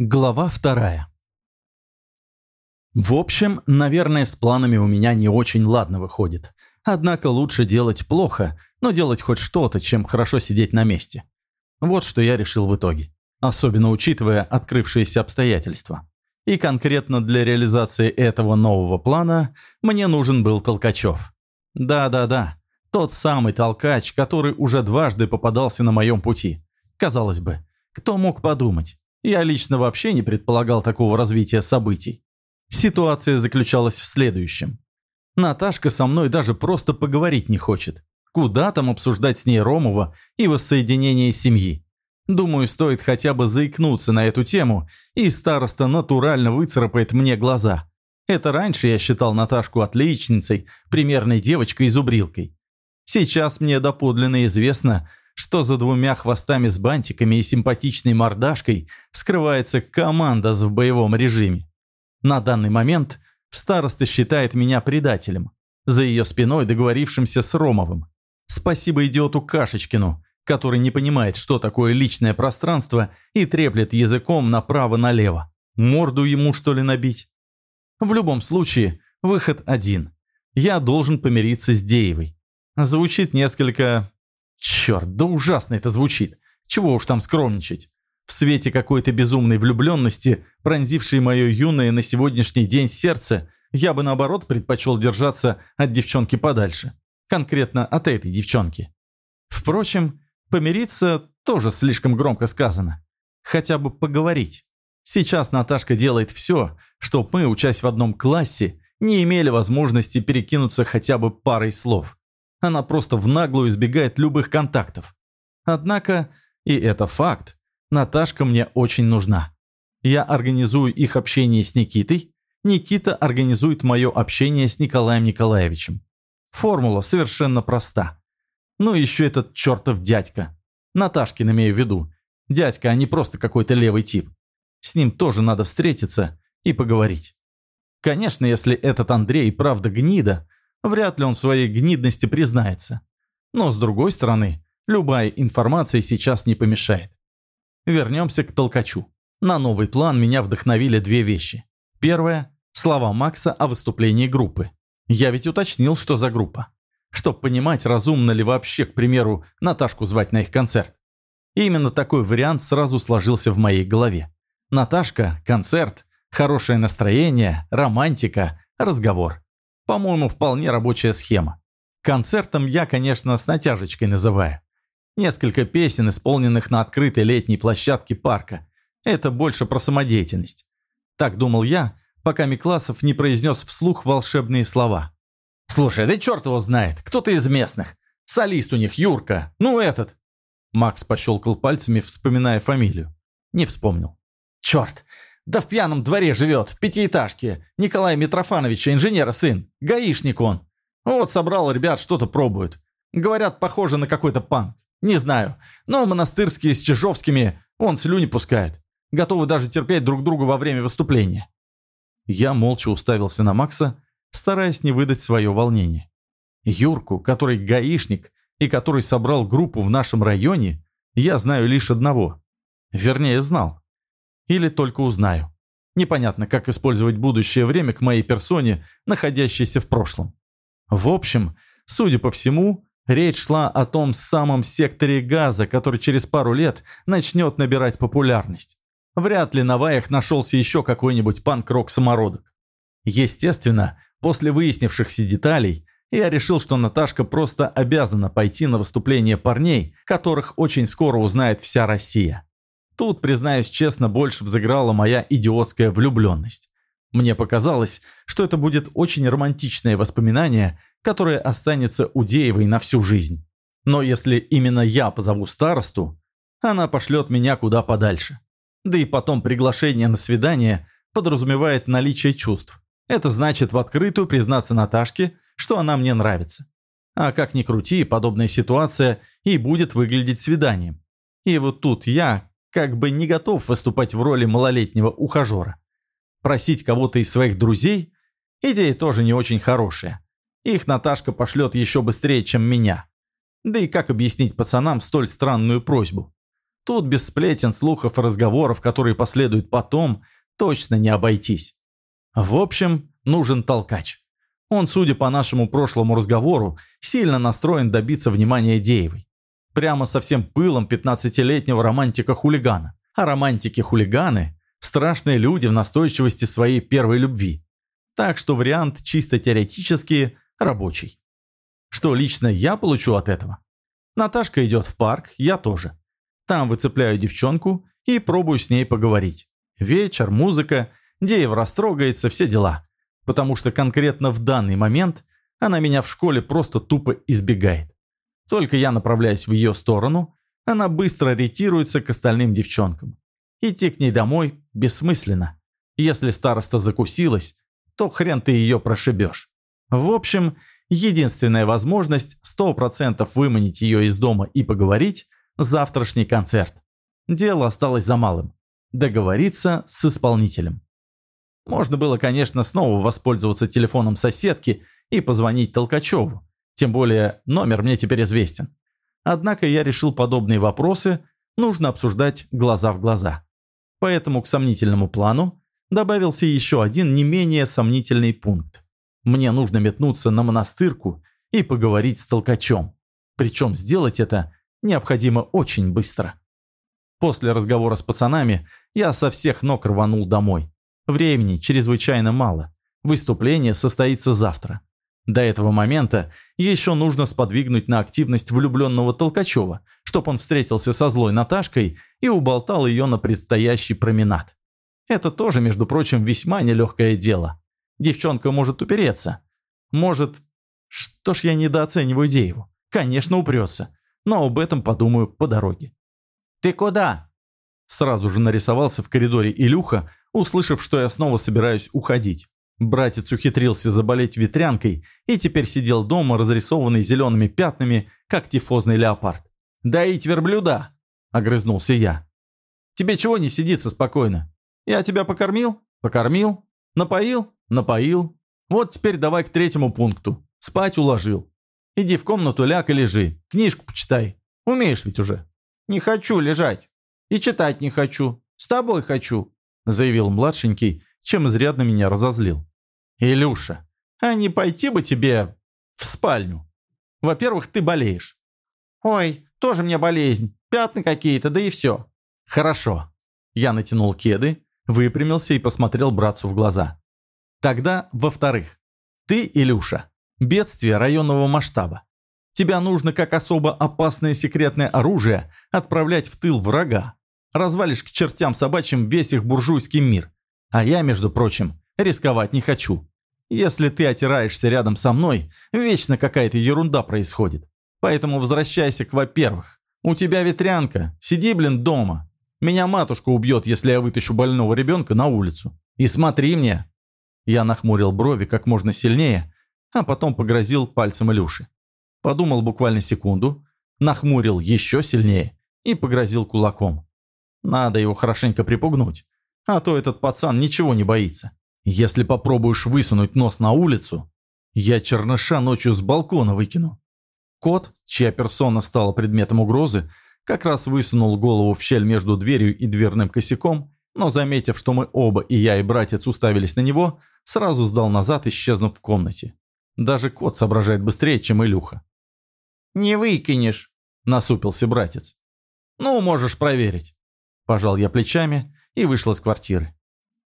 Глава вторая. В общем, наверное, с планами у меня не очень ладно выходит. Однако лучше делать плохо, но делать хоть что-то, чем хорошо сидеть на месте. Вот что я решил в итоге. Особенно учитывая открывшиеся обстоятельства. И конкретно для реализации этого нового плана мне нужен был Толкачев. Да-да-да, тот самый толкач, который уже дважды попадался на моем пути. Казалось бы, кто мог подумать? Я лично вообще не предполагал такого развития событий. Ситуация заключалась в следующем. Наташка со мной даже просто поговорить не хочет. Куда там обсуждать с ней Ромова и воссоединение семьи? Думаю, стоит хотя бы заикнуться на эту тему, и староста натурально выцарапает мне глаза. Это раньше я считал Наташку отличницей, примерной девочкой-зубрилкой. Сейчас мне доподлинно известно, что за двумя хвостами с бантиками и симпатичной мордашкой скрывается команда в боевом режиме. На данный момент староста считает меня предателем, за ее спиной договорившимся с Ромовым. Спасибо идиоту Кашечкину, который не понимает, что такое личное пространство и треплет языком направо-налево. Морду ему, что ли, набить? В любом случае, выход один. Я должен помириться с Деевой. Звучит несколько Черт, да ужасно это звучит. Чего уж там скромничать. В свете какой-то безумной влюбленности, пронзившей мое юное на сегодняшний день сердце, я бы наоборот предпочел держаться от девчонки подальше. Конкретно от этой девчонки. Впрочем, помириться тоже слишком громко сказано. Хотя бы поговорить. Сейчас Наташка делает все, чтобы мы, учась в одном классе, не имели возможности перекинуться хотя бы парой слов. Она просто в наглую избегает любых контактов. Однако, и это факт, Наташка мне очень нужна. Я организую их общение с Никитой, Никита организует мое общение с Николаем Николаевичем. Формула совершенно проста. Ну и еще этот чертов дядька. Наташкин имею в виду. Дядька, а не просто какой-то левый тип. С ним тоже надо встретиться и поговорить. Конечно, если этот Андрей правда гнида, Вряд ли он в своей гнидности признается. Но с другой стороны, любая информация сейчас не помешает. Вернемся к толкачу. На новый план меня вдохновили две вещи. Первое – слова Макса о выступлении группы. Я ведь уточнил, что за группа. Чтоб понимать, разумно ли вообще, к примеру, Наташку звать на их концерт. И именно такой вариант сразу сложился в моей голове. Наташка, концерт, хорошее настроение, романтика, разговор. По-моему, вполне рабочая схема. Концертом я, конечно, с натяжечкой называю. Несколько песен, исполненных на открытой летней площадке парка. Это больше про самодеятельность. Так думал я, пока Микласов не произнес вслух волшебные слова. «Слушай, да черт его знает, кто-то из местных. Солист у них, Юрка. Ну этот». Макс пощелкал пальцами, вспоминая фамилию. Не вспомнил. «Черт, да в пьяном дворе живет, в пятиэтажке. Николая Митрофановича, инженера сын. Гаишник он. Вот собрал ребят, что-то пробуют. Говорят, похоже на какой-то панк. Не знаю. Но монастырские с Чижовскими он слюни пускает. Готовы даже терпеть друг друга во время выступления. Я молча уставился на Макса, стараясь не выдать свое волнение. Юрку, который гаишник и который собрал группу в нашем районе, я знаю лишь одного. Вернее, знал. Или только узнаю. Непонятно, как использовать будущее время к моей персоне, находящейся в прошлом. В общем, судя по всему, речь шла о том самом секторе газа, который через пару лет начнет набирать популярность. Вряд ли на ваях нашелся еще какой-нибудь панк-рок-самородок. Естественно, после выяснившихся деталей, я решил, что Наташка просто обязана пойти на выступление парней, которых очень скоро узнает вся Россия. Тут, признаюсь честно, больше взыграла моя идиотская влюбленность. Мне показалось, что это будет очень романтичное воспоминание, которое останется у Деевой на всю жизнь. Но если именно я позову старосту, она пошлет меня куда подальше. Да и потом приглашение на свидание подразумевает наличие чувств. Это значит в открытую признаться Наташке, что она мне нравится. А как ни крути, подобная ситуация и будет выглядеть свиданием. И вот тут я, как бы не готов выступать в роли малолетнего ухажера. Просить кого-то из своих друзей – идея тоже не очень хорошая. Их Наташка пошлет еще быстрее, чем меня. Да и как объяснить пацанам столь странную просьбу? Тут без сплетен, слухов и разговоров, которые последуют потом, точно не обойтись. В общем, нужен толкач. Он, судя по нашему прошлому разговору, сильно настроен добиться внимания Деевой. Прямо со всем пылом 15-летнего романтика-хулигана. А романтики-хулиганы – страшные люди в настойчивости своей первой любви. Так что вариант чисто теоретически рабочий. Что лично я получу от этого? Наташка идет в парк, я тоже. Там выцепляю девчонку и пробую с ней поговорить. Вечер, музыка, Деев растрогается, все дела. Потому что конкретно в данный момент она меня в школе просто тупо избегает. Только я направляюсь в ее сторону, она быстро ретируется к остальным девчонкам. Идти к ней домой бессмысленно. Если староста закусилась, то хрен ты ее прошибешь. В общем, единственная возможность 100% выманить ее из дома и поговорить – завтрашний концерт. Дело осталось за малым – договориться с исполнителем. Можно было, конечно, снова воспользоваться телефоном соседки и позвонить Толкачеву. Тем более номер мне теперь известен. Однако я решил подобные вопросы нужно обсуждать глаза в глаза. Поэтому к сомнительному плану добавился еще один не менее сомнительный пункт. Мне нужно метнуться на монастырку и поговорить с толкачом. Причем сделать это необходимо очень быстро. После разговора с пацанами я со всех ног рванул домой. Времени чрезвычайно мало. Выступление состоится завтра. До этого момента еще нужно сподвигнуть на активность влюбленного Толкачева, чтоб он встретился со злой Наташкой и уболтал ее на предстоящий променад. Это тоже, между прочим, весьма нелегкое дело. Девчонка может упереться. Может... Что ж я недооцениваю Дееву? Конечно, упрется. Но об этом подумаю по дороге. «Ты куда?» Сразу же нарисовался в коридоре Илюха, услышав, что я снова собираюсь уходить. Братец ухитрился заболеть ветрянкой и теперь сидел дома, разрисованный зелеными пятнами, как тифозный леопард. «Доить верблюда!» – огрызнулся я. «Тебе чего не сидится спокойно? Я тебя покормил? Покормил. Напоил? Напоил. Вот теперь давай к третьему пункту. Спать уложил. Иди в комнату, ляг и лежи. Книжку почитай. Умеешь ведь уже?» «Не хочу лежать. И читать не хочу. С тобой хочу заявил младшенький, чем изрядно меня разозлил. «Илюша, а не пойти бы тебе в спальню? Во-первых, ты болеешь». «Ой, тоже мне болезнь. Пятна какие-то, да и все». «Хорошо». Я натянул кеды, выпрямился и посмотрел братцу в глаза. «Тогда, во-вторых, ты, Илюша, бедствие районного масштаба. Тебя нужно как особо опасное секретное оружие отправлять в тыл врага, Развалишь к чертям собачьим весь их буржуйский мир. А я, между прочим, рисковать не хочу. Если ты отираешься рядом со мной, вечно какая-то ерунда происходит. Поэтому возвращайся к во-первых. У тебя ветрянка, сиди, блин, дома. Меня матушка убьет, если я вытащу больного ребенка на улицу. И смотри мне. Я нахмурил брови как можно сильнее, а потом погрозил пальцем Илюши. Подумал буквально секунду, нахмурил еще сильнее и погрозил кулаком. Надо его хорошенько припугнуть. А то этот пацан ничего не боится. Если попробуешь высунуть нос на улицу, я черныша ночью с балкона выкину. Кот, чья персона стала предметом угрозы, как раз высунул голову в щель между дверью и дверным косяком, но, заметив, что мы оба, и я, и братец, уставились на него, сразу сдал назад, исчезнув в комнате. Даже кот соображает быстрее, чем Илюха. «Не выкинешь», – насупился братец. «Ну, можешь проверить». Пожал я плечами и вышел из квартиры.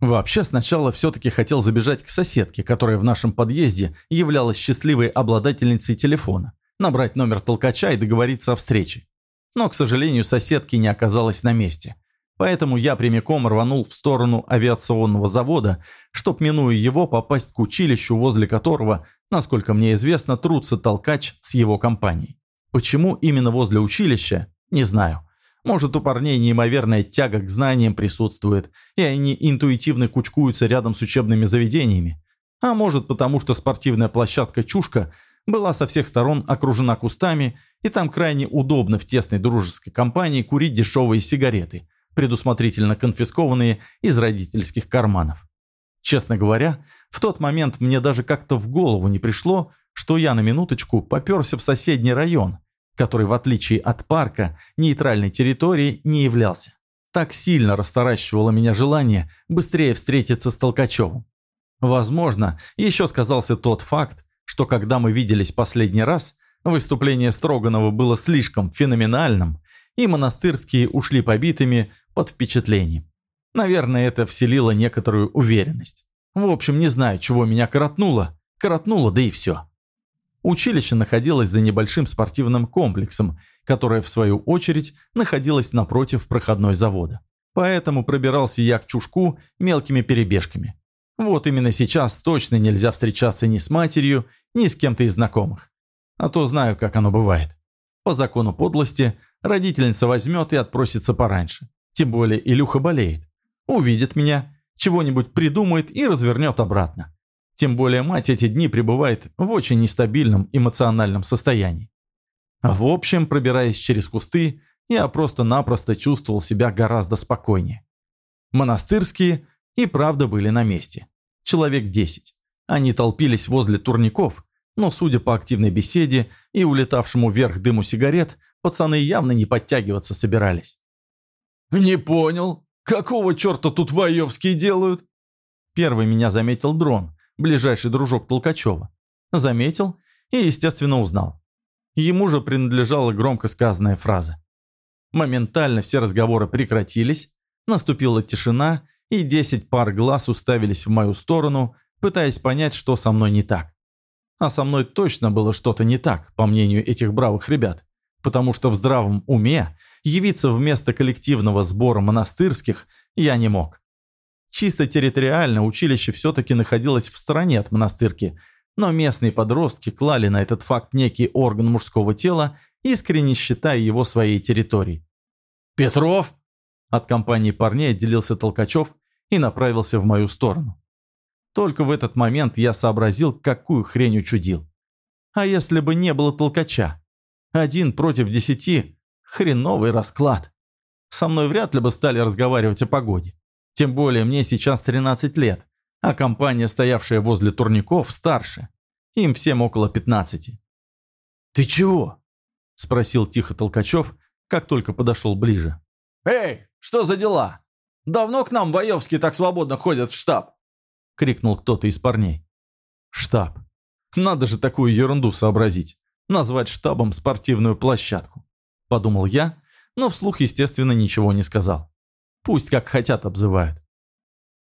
Вообще, сначала все-таки хотел забежать к соседке, которая в нашем подъезде являлась счастливой обладательницей телефона, набрать номер толкача и договориться о встрече. Но, к сожалению, соседки не оказалось на месте. Поэтому я прямиком рванул в сторону авиационного завода, чтоб, минуя его, попасть к училищу, возле которого, насколько мне известно, трутся толкач с его компанией. Почему именно возле училища, не знаю. Может, у парней неимоверная тяга к знаниям присутствует, и они интуитивно кучкуются рядом с учебными заведениями. А может, потому что спортивная площадка «Чушка» была со всех сторон окружена кустами, и там крайне удобно в тесной дружеской компании курить дешевые сигареты, предусмотрительно конфискованные из родительских карманов. Честно говоря, в тот момент мне даже как-то в голову не пришло, что я на минуточку поперся в соседний район который, в отличие от парка, нейтральной территорией не являлся. Так сильно расторащивало меня желание быстрее встретиться с Толкачевым. Возможно, еще сказался тот факт, что когда мы виделись последний раз, выступление Строганова было слишком феноменальным, и монастырские ушли побитыми под впечатлением. Наверное, это вселило некоторую уверенность. В общем, не знаю, чего меня коротнуло. Коротнуло, да и все. Училище находилось за небольшим спортивным комплексом, которое, в свою очередь, находилось напротив проходной завода. Поэтому пробирался я к чушку мелкими перебежками. Вот именно сейчас точно нельзя встречаться ни с матерью, ни с кем-то из знакомых. А то знаю, как оно бывает. По закону подлости родительница возьмет и отпросится пораньше. Тем более Илюха болеет. Увидит меня, чего-нибудь придумает и развернет обратно. Тем более мать эти дни пребывает в очень нестабильном эмоциональном состоянии. В общем, пробираясь через кусты, я просто-напросто чувствовал себя гораздо спокойнее. Монастырские и правда были на месте. Человек 10. Они толпились возле турников, но, судя по активной беседе и улетавшему вверх дыму сигарет, пацаны явно не подтягиваться собирались. «Не понял, какого черта тут воевские делают?» Первый меня заметил дрон, ближайший дружок Толкачева. Заметил и, естественно, узнал. Ему же принадлежала громко сказанная фраза. Моментально все разговоры прекратились, наступила тишина, и десять пар глаз уставились в мою сторону, пытаясь понять, что со мной не так. А со мной точно было что-то не так, по мнению этих бравых ребят, потому что в здравом уме явиться вместо коллективного сбора монастырских я не мог. Чисто территориально училище все-таки находилось в стороне от монастырки, но местные подростки клали на этот факт некий орган мужского тела, искренне считая его своей территорией. «Петров?» От компании парней отделился Толкачев и направился в мою сторону. Только в этот момент я сообразил, какую хрень учудил. А если бы не было толкача? Один против десяти – хреновый расклад. Со мной вряд ли бы стали разговаривать о погоде. Тем более мне сейчас 13 лет, а компания, стоявшая возле турников, старше. Им всем около 15. «Ты чего?» – спросил тихо Толкачев, как только подошел ближе. «Эй, что за дела? Давно к нам воевские так свободно ходят в штаб?» – крикнул кто-то из парней. «Штаб. Надо же такую ерунду сообразить. Назвать штабом спортивную площадку», – подумал я, но вслух, естественно, ничего не сказал. Пусть как хотят обзывают.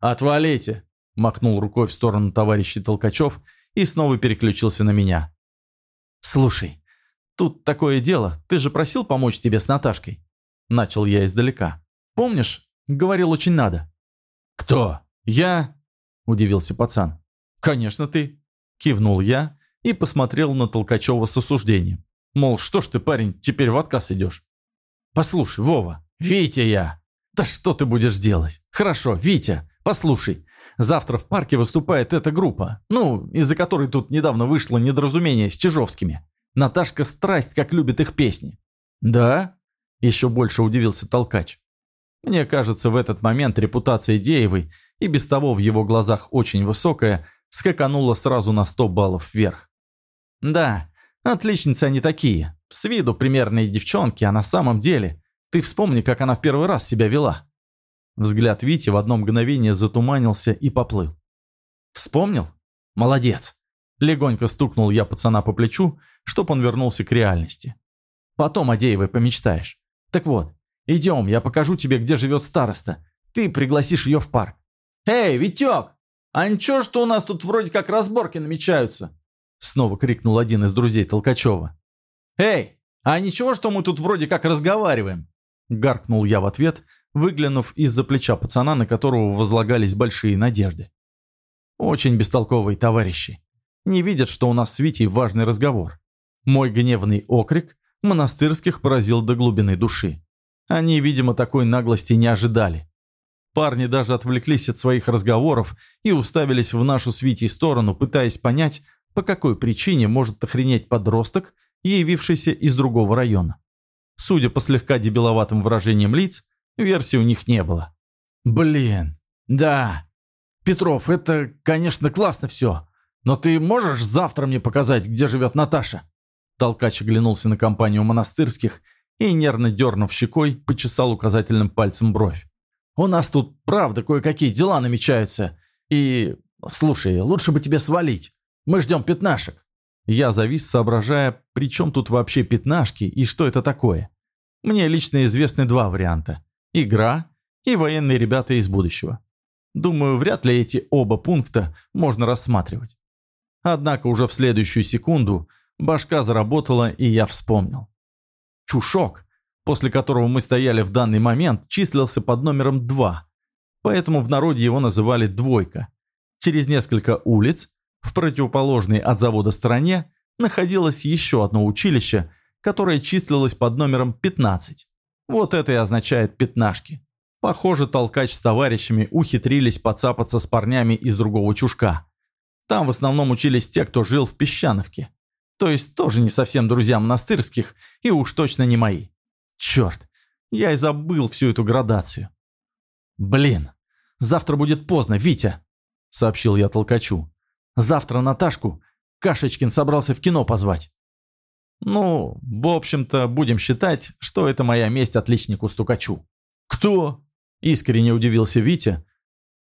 «Отвалите!» – махнул рукой в сторону товарища Толкачев и снова переключился на меня. «Слушай, тут такое дело, ты же просил помочь тебе с Наташкой?» Начал я издалека. «Помнишь, говорил очень надо?» «Кто? Я?» – удивился пацан. «Конечно ты!» – кивнул я и посмотрел на Толкачева с осуждением. Мол, что ж ты, парень, теперь в отказ идешь? «Послушай, Вова, Витя я!» «Да что ты будешь делать? Хорошо, Витя, послушай. Завтра в парке выступает эта группа, ну, из-за которой тут недавно вышло недоразумение с Чижовскими. Наташка страсть, как любит их песни». «Да?» – еще больше удивился Толкач. Мне кажется, в этот момент репутация Деевой, и без того в его глазах очень высокая, скаканула сразу на 100 баллов вверх. «Да, отличницы они такие. С виду примерные девчонки, а на самом деле ты вспомни, как она в первый раз себя вела». Взгляд Вити в одно мгновение затуманился и поплыл. «Вспомнил? Молодец!» Легонько стукнул я пацана по плечу, чтоб он вернулся к реальности. «Потом о помечтаешь. Так вот, идем, я покажу тебе, где живет староста. Ты пригласишь ее в парк». «Эй, Витек! А ничего, что у нас тут вроде как разборки намечаются?» Снова крикнул один из друзей Толкачева. «Эй, а ничего, что мы тут вроде как разговариваем?» Гаркнул я в ответ, выглянув из-за плеча пацана, на которого возлагались большие надежды. Очень бестолковые товарищи. Не видят, что у нас с Витей важный разговор. Мой гневный окрик монастырских поразил до глубины души. Они, видимо, такой наглости не ожидали. Парни даже отвлеклись от своих разговоров и уставились в нашу с Витей сторону, пытаясь понять, по какой причине может охренеть подросток, явившийся из другого района. Судя по слегка дебиловатым выражениям лиц, версии у них не было. «Блин, да. Петров, это, конечно, классно все. Но ты можешь завтра мне показать, где живет Наташа?» Толкач оглянулся на компанию монастырских и, нервно дернув щекой, почесал указательным пальцем бровь. «У нас тут, правда, кое-какие дела намечаются. И, слушай, лучше бы тебе свалить. Мы ждем пятнашек». Я завис, соображая, при чем тут вообще пятнашки и что это такое. Мне лично известны два варианта. Игра и военные ребята из будущего. Думаю, вряд ли эти оба пункта можно рассматривать. Однако уже в следующую секунду башка заработала, и я вспомнил. Чушок, после которого мы стояли в данный момент, числился под номером 2, поэтому в народе его называли «двойка». Через несколько улиц, в противоположной от завода стороне, находилось еще одно училище, которое числилось под номером 15. Вот это и означает «пятнашки». Похоже, толкач с товарищами ухитрились подцапаться с парнями из другого чушка. Там в основном учились те, кто жил в Песчановке. То есть тоже не совсем друзья монастырских и уж точно не мои. Черт, я и забыл всю эту градацию. «Блин, завтра будет поздно, Витя», — сообщил я толкачу. «Завтра Наташку Кашечкин собрался в кино позвать». «Ну, в общем-то, будем считать, что это моя месть отличнику-стукачу». «Кто?» Искренне удивился Витя,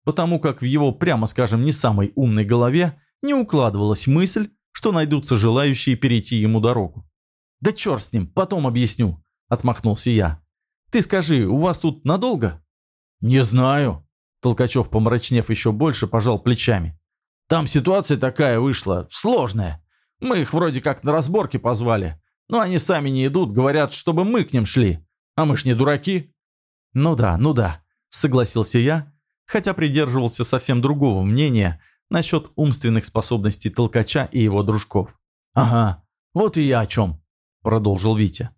потому как в его, прямо скажем, не самой умной голове не укладывалась мысль, что найдутся желающие перейти ему дорогу. «Да черт с ним, потом объясню», – отмахнулся я. «Ты скажи, у вас тут надолго?» «Не знаю», – Толкачев, помрачнев еще больше, пожал плечами. «Там ситуация такая вышла, сложная. Мы их вроде как на разборки позвали, но они сами не идут, говорят, чтобы мы к ним шли. А мы ж не дураки». «Ну да, ну да», согласился я, хотя придерживался совсем другого мнения насчет умственных способностей толкача и его дружков. «Ага, вот и я о чем», – продолжил Витя.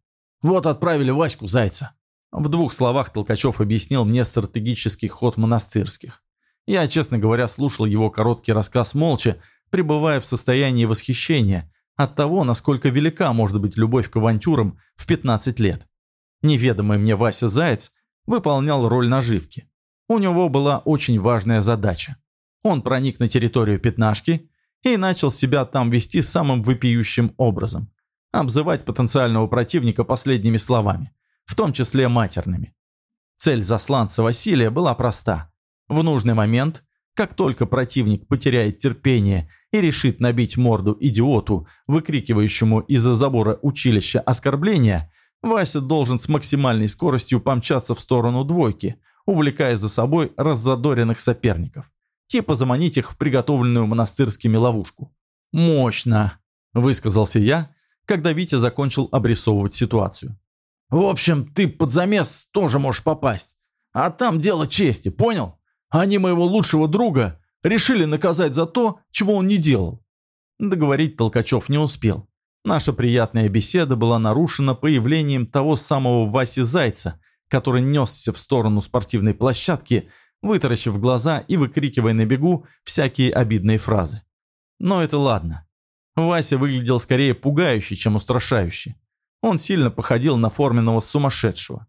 «Вот отправили Ваську Зайца». В двух словах Толкачев объяснил мне стратегический ход монастырских. Я, честно говоря, слушал его короткий рассказ молча, пребывая в состоянии восхищения от того, насколько велика может быть любовь к авантюрам в 15 лет. Неведомый мне Вася Заяц выполнял роль наживки. У него была очень важная задача. Он проник на территорию пятнашки и начал себя там вести самым вопиющим образом. Обзывать потенциального противника последними словами, в том числе матерными. Цель засланца Василия была проста. В нужный момент, как только противник потеряет терпение и решит набить морду идиоту, выкрикивающему из-за забора училища оскорбления, Вася должен с максимальной скоростью помчаться в сторону двойки, увлекая за собой раззадоренных соперников. Типа заманить их в приготовленную монастырскими ловушку. «Мощно!» – высказался я, когда Витя закончил обрисовывать ситуацию. «В общем, ты под замес тоже можешь попасть. А там дело чести, понял? Они моего лучшего друга решили наказать за то, чего он не делал». Договорить Толкачев не успел. Наша приятная беседа была нарушена появлением того самого Васи Зайца, который несся в сторону спортивной площадки, вытаращив глаза и выкрикивая на бегу всякие обидные фразы. Но это ладно. Вася выглядел скорее пугающе, чем устрашающе. Он сильно походил на форменного сумасшедшего.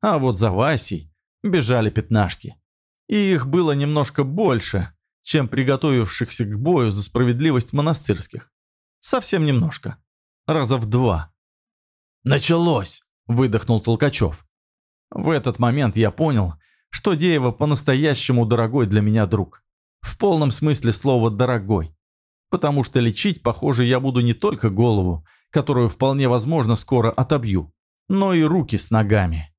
А вот за Васей бежали пятнашки. И их было немножко больше, чем приготовившихся к бою за справедливость монастырских. Совсем немножко. Раза в два. «Началось!» – выдохнул Толкачев. В этот момент я понял, что Деева по-настоящему дорогой для меня друг. В полном смысле слова «дорогой». Потому что лечить, похоже, я буду не только голову, которую вполне возможно скоро отобью, но и руки с ногами.